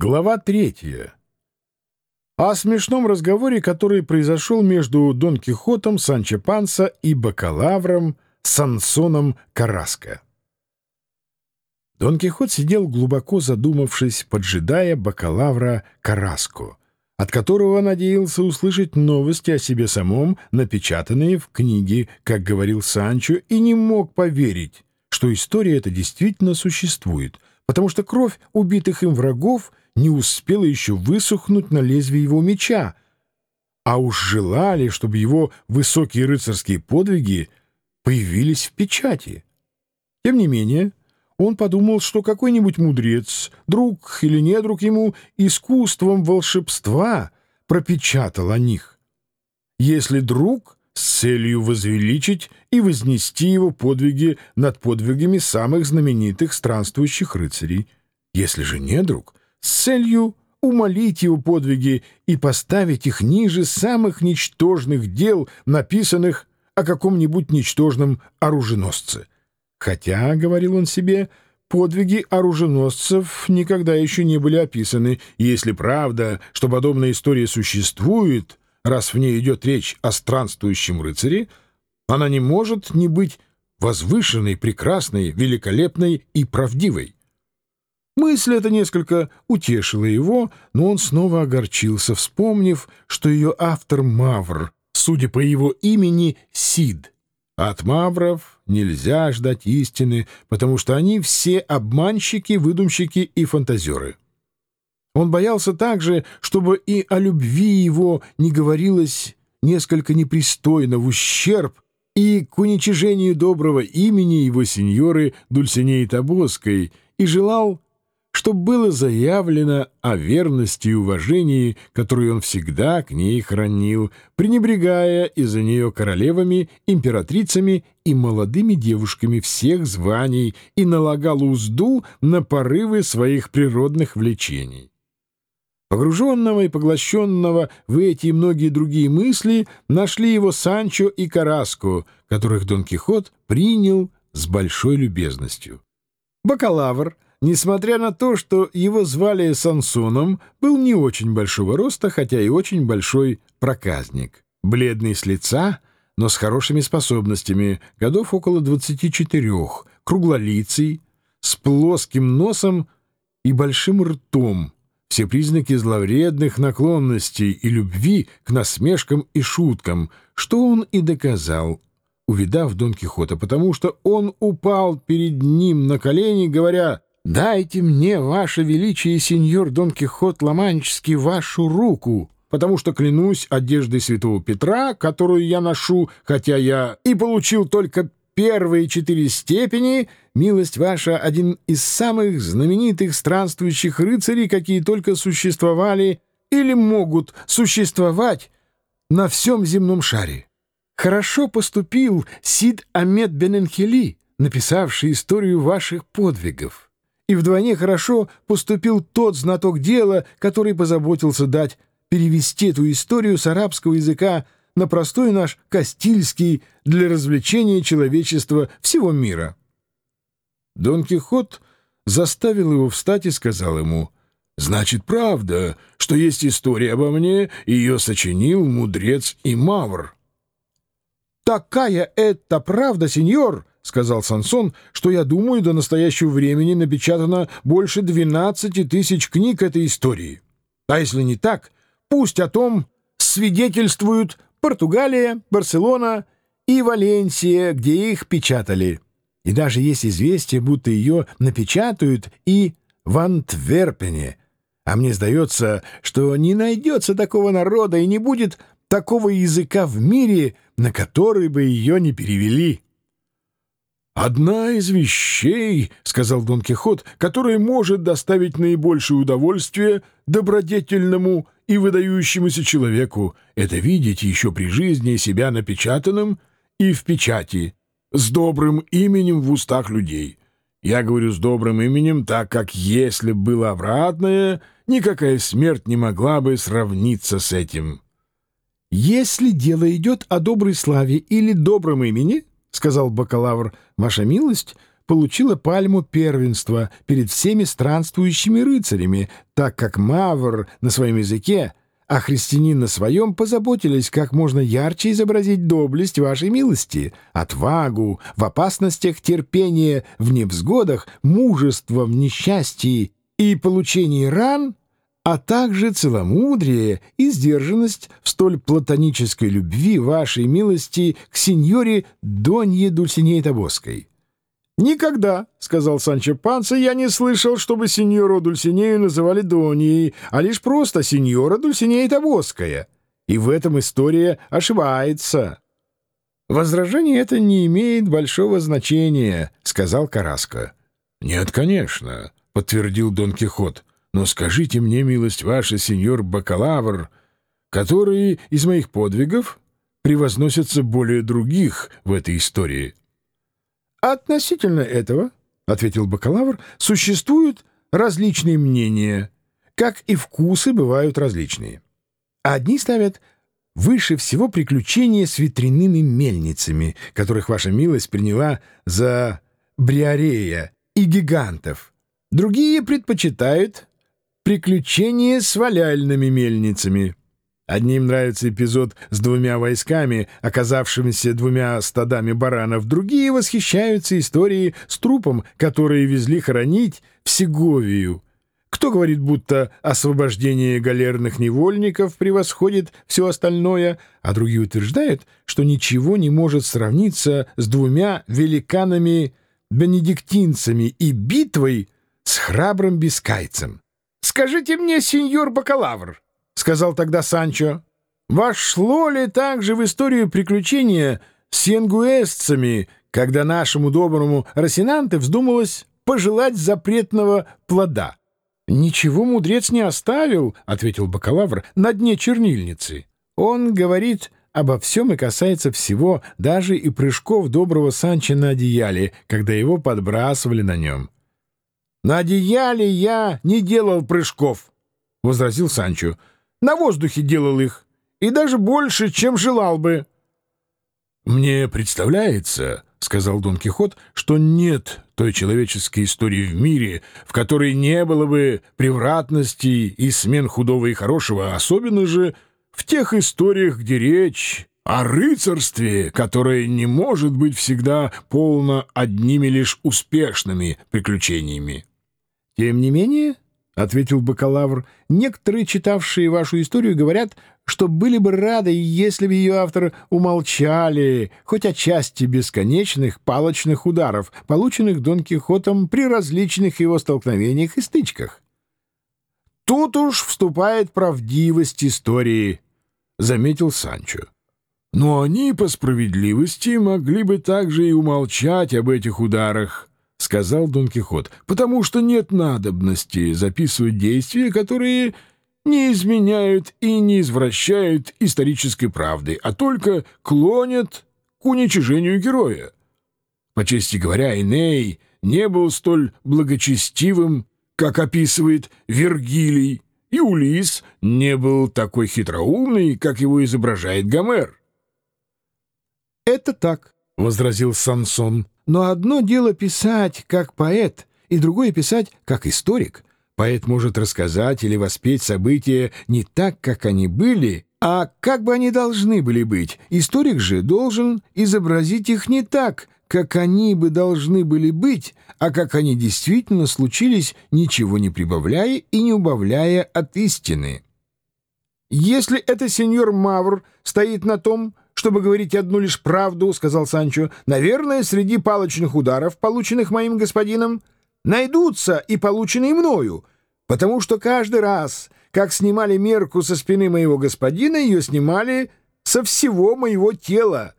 Глава третья. О смешном разговоре, который произошел между Дон Кихотом, Санчо Панса и бакалавром Сансоном Караско. Дон Кихот сидел глубоко задумавшись, поджидая бакалавра Караско, от которого надеялся услышать новости о себе самом, напечатанные в книге, как говорил Санчо, и не мог поверить, что история эта действительно существует, потому что кровь убитых им врагов — не успела еще высохнуть на лезвие его меча, а уж желали, чтобы его высокие рыцарские подвиги появились в печати. Тем не менее, он подумал, что какой-нибудь мудрец, друг или недруг ему, искусством волшебства пропечатал о них. Если друг — с целью возвеличить и вознести его подвиги над подвигами самых знаменитых странствующих рыцарей. Если же недруг с целью умолить его подвиги и поставить их ниже самых ничтожных дел, написанных о каком-нибудь ничтожном оруженосце. Хотя, — говорил он себе, — подвиги оруженосцев никогда еще не были описаны, и если правда, что подобная история существует, раз в ней идет речь о странствующем рыцаре, она не может не быть возвышенной, прекрасной, великолепной и правдивой. Мысль эта несколько утешила его, но он снова огорчился, вспомнив, что ее автор Мавр, судя по его имени, Сид. От Мавров нельзя ждать истины, потому что они все обманщики, выдумщики и фантазеры. Он боялся также, чтобы и о любви его не говорилось несколько непристойно в ущерб и к уничижению доброго имени его сеньоры Дульсинеи Табоской, и желал чтобы было заявлено о верности и уважении, которые он всегда к ней хранил, пренебрегая из-за нее королевами, императрицами и молодыми девушками всех званий и налагал узду на порывы своих природных влечений. Погруженного и поглощенного в эти и многие другие мысли нашли его Санчо и Караско, которых Дон Кихот принял с большой любезностью. Бакалавр — несмотря на то, что его звали Сансуном, был не очень большого роста, хотя и очень большой проказник. Бледный с лица, но с хорошими способностями, годов около 24, круглолицый, с плоским носом и большим ртом, все признаки зловредных наклонностей и любви к насмешкам и шуткам, что он и доказал, увидав Дон Кихота, потому что он упал перед ним на колени, говоря «Дайте мне, ваше величие, сеньор Дон Кихот Ломанческий, вашу руку, потому что клянусь одеждой святого Петра, которую я ношу, хотя я и получил только первые четыре степени, милость ваша — один из самых знаменитых странствующих рыцарей, какие только существовали или могут существовать на всем земном шаре. Хорошо поступил Сид Амед Бененхели, написавший историю ваших подвигов и вдвойне хорошо поступил тот знаток дела, который позаботился дать перевести эту историю с арабского языка на простой наш Кастильский для развлечения человечества всего мира. Дон Кихот заставил его встать и сказал ему, «Значит, правда, что есть история обо мне, ее сочинил мудрец и мавр». «Такая это правда, сеньор!» — сказал Сансон, — что, я думаю, до настоящего времени напечатано больше 12 тысяч книг этой истории. А если не так, пусть о том свидетельствуют Португалия, Барселона и Валенсия, где их печатали. И даже есть известие, будто ее напечатают и в Антверпене. А мне сдается, что не найдется такого народа и не будет такого языка в мире, на который бы ее не перевели». «Одна из вещей, — сказал Дон Кихот, — которая может доставить наибольшее удовольствие добродетельному и выдающемуся человеку, это видеть еще при жизни себя напечатанным и в печати, с добрым именем в устах людей. Я говорю с добрым именем, так как если было обратное, никакая смерть не могла бы сравниться с этим». «Если дело идет о доброй славе или добром имени, — сказал бакалавр, — ваша милость получила пальму первенства перед всеми странствующими рыцарями, так как Мавр на своем языке, а христианин на своем позаботились как можно ярче изобразить доблесть вашей милости, отвагу, в опасностях терпение, в невзгодах, мужество в несчастье и получении ран — а также целомудрие и сдержанность в столь платонической любви вашей милости к сеньоре Донье Дульсинеи Табоской. «Никогда», — сказал Санчо Панса, — «я не слышал, чтобы сеньору Дульсинею называли Доньей, а лишь просто сеньора Дульсинея Табоская. И в этом история ошибается». «Возражение это не имеет большого значения», — сказал Караско. «Нет, конечно», — подтвердил Дон Кихот. Но скажите мне, милость ваша, сеньор бакалавр, которые из моих подвигов превозносятся более других в этой истории? — Относительно этого, — ответил бакалавр, — существуют различные мнения, как и вкусы бывают различные. Одни ставят выше всего приключения с ветряными мельницами, которых ваша милость приняла за бриарея и гигантов. Другие предпочитают приключения с валяльными мельницами. Одним нравится эпизод с двумя войсками, оказавшимися двумя стадами баранов, другие восхищаются историей с трупом, которые везли хоронить в Сеговию. Кто говорит, будто освобождение галерных невольников превосходит все остальное, а другие утверждают, что ничего не может сравниться с двумя великанами-бенедиктинцами и битвой с храбрым бескайцем. «Скажите мне, сеньор бакалавр», — сказал тогда Санчо, — «вошло ли также в историю приключения с янгуэсцами, когда нашему доброму Росинанте вздумалось пожелать запретного плода?» «Ничего мудрец не оставил», — ответил бакалавр, — «на дне чернильницы. Он говорит обо всем и касается всего, даже и прыжков доброго Санчо на одеяле, когда его подбрасывали на нем». «На одеяле я не делал прыжков», — возразил Санчо. «На воздухе делал их, и даже больше, чем желал бы». «Мне представляется, — сказал Дон Кихот, — что нет той человеческой истории в мире, в которой не было бы превратности и смен худого и хорошего, особенно же в тех историях, где речь о рыцарстве, которое не может быть всегда полно одними лишь успешными приключениями. «Тем не менее, — ответил бакалавр, — некоторые, читавшие вашу историю, говорят, что были бы рады, если бы ее автор умолчали хоть отчасти бесконечных палочных ударов, полученных Дон Кихотом при различных его столкновениях и стычках. Тут уж вступает правдивость истории, — заметил Санчо. Но они, по справедливости, могли бы также и умолчать об этих ударах, — сказал Дон Кихот, — потому что нет надобности записывать действия, которые не изменяют и не извращают исторической правды, а только клонят к уничижению героя. По чести говоря, Эней не был столь благочестивым, как описывает Вергилий, и Улис не был такой хитроумный, как его изображает Гомер. «Это так», — возразил Сансон. Но одно дело писать как поэт, и другое писать как историк. Поэт может рассказать или воспеть события не так, как они были, а как бы они должны были быть. Историк же должен изобразить их не так, как они бы должны были быть, а как они действительно случились, ничего не прибавляя и не убавляя от истины. Если это сеньор Мавр стоит на том, чтобы говорить одну лишь правду, — сказал Санчо. — Наверное, среди палочных ударов, полученных моим господином, найдутся и полученные мною, потому что каждый раз, как снимали мерку со спины моего господина, ее снимали со всего моего тела.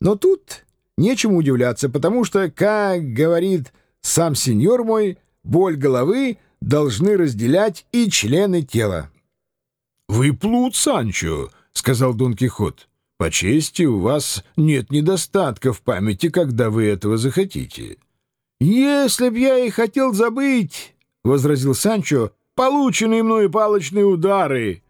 Но тут нечему удивляться, потому что, как говорит сам сеньор мой, боль головы должны разделять и члены тела. — Вы плут, Санчо, — сказал Дон Кихот. По чести, у вас нет недостатка в памяти, когда вы этого захотите. — Если б я и хотел забыть, — возразил Санчо, — полученные мною палочные удары,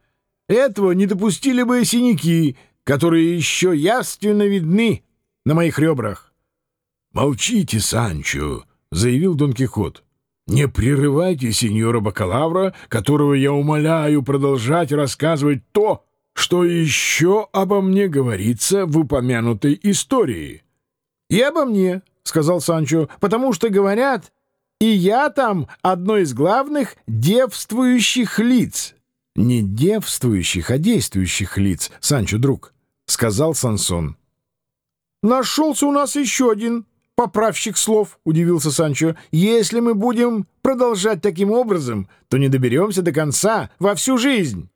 этого не допустили бы синяки, которые еще явственно видны на моих ребрах. — Молчите, Санчо, —— заявил Дон Кихот. «Не прерывайте сеньора бакалавра, которого я умоляю продолжать рассказывать то, что еще обо мне говорится в упомянутой истории». «И обо мне», — сказал Санчо, — «потому что говорят, и я там одно из главных девствующих лиц». «Не девствующих, а действующих лиц, Санчо, друг», — сказал Сансон. «Нашелся у нас еще один поправщик слов», — удивился Санчо. «Если мы будем продолжать таким образом, то не доберемся до конца во всю жизнь».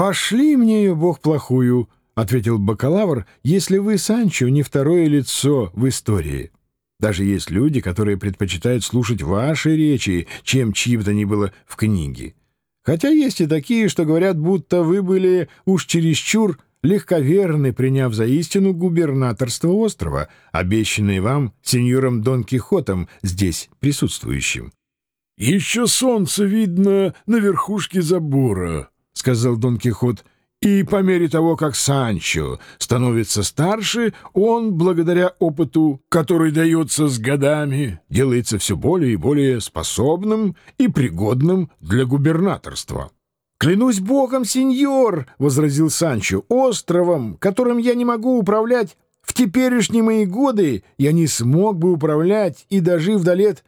«Пошли мне ее, бог плохую», — ответил бакалавр, «если вы, Санчо, не второе лицо в истории». Даже есть люди, которые предпочитают слушать ваши речи, чем чьи бы то ни было в книге. Хотя есть и такие, что говорят, будто вы были уж чересчур легковерны, приняв за истину губернаторство острова, обещанное вам сеньором Дон Кихотом, здесь присутствующим. — Еще солнце видно на верхушке забора, — сказал Дон Кихот, — и по мере того, как Санчо становится старше, он, благодаря опыту, который дается с годами, делается все более и более способным и пригодным для губернаторства. «Клянусь богом, сеньор!» — возразил Санчо. «Островом, которым я не могу управлять, в теперешние мои годы я не смог бы управлять и дожив до лет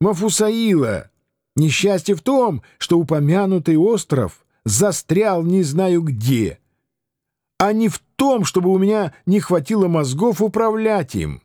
Мафусаила. Несчастье в том, что упомянутый остров застрял не знаю где, а не в том, чтобы у меня не хватило мозгов управлять им.